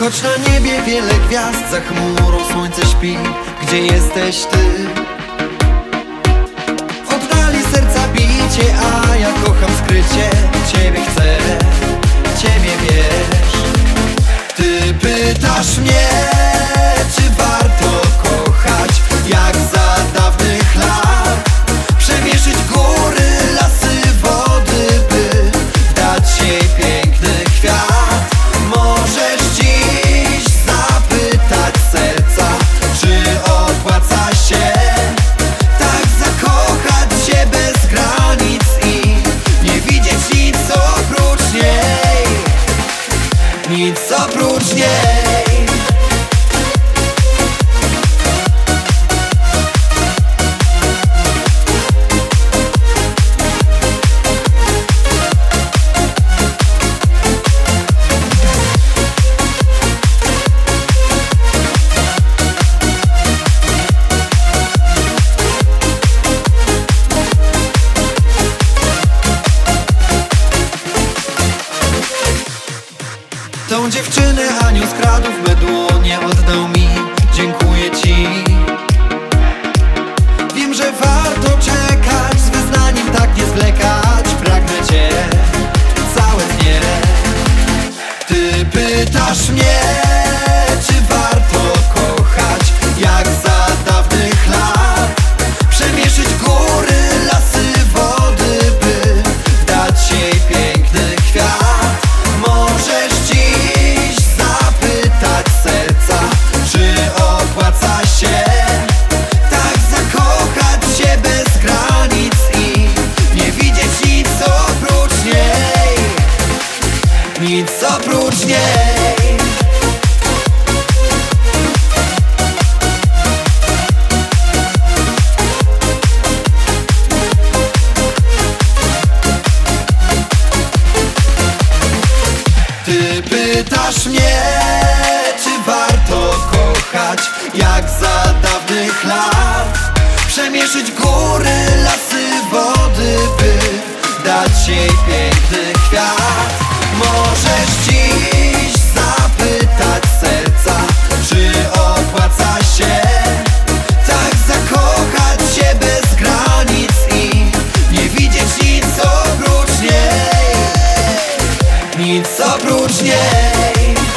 Choć na niebie wiele gwiazd, za chmurą słońce śpi Gdzie jesteś ty? Nic oprócz niej Tą dziewczynę anioł skradł w me dłonie oddał mi. Dziękuję ci. Wiem, że warto czekać Z wyznaniem tak nie zwlekać. Pragnę cię całe dnie. Ty pytasz mnie oprócz niej. Ty pytasz mnie, czy warto kochać jak za dawnych lat Przemierzyć oprócz niej.